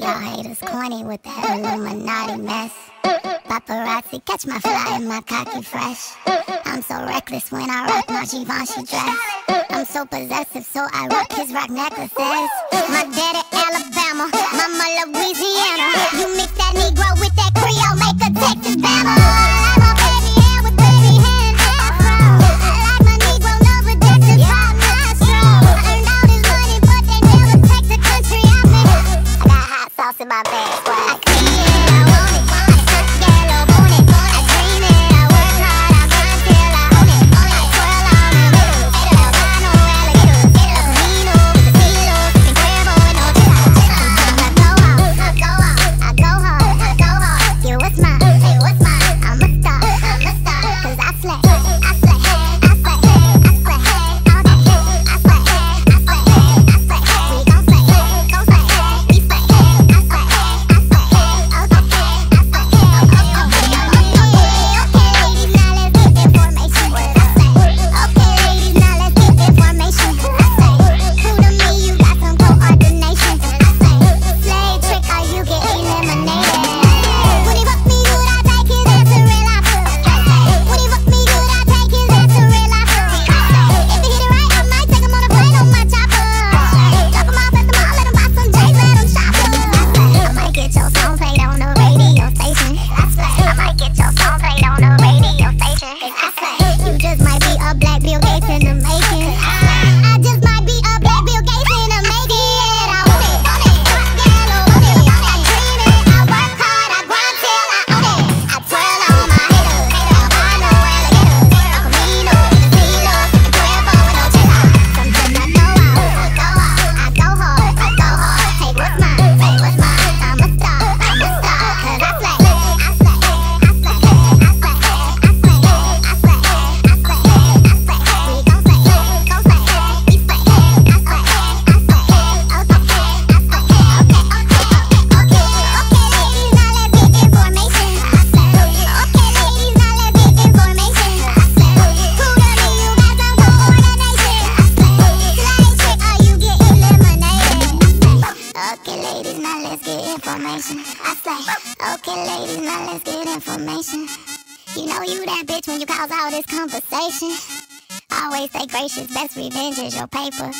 Y'all haters corny with that Illuminati mess. Paparazzi, catch my fly and my cocky fresh. I'm so reckless when I rock my Givenchy dress. I'm so possessive, so I rock his rock necklaces. My daddy Alabama, mama Louisiana. You mix that Negro with that Creole, make a Texas Bama. Well, I information. I say, okay, ladies, now let's get information. You know you that bitch when you cause all this conversation. Always say gracious, best revenge is your paper.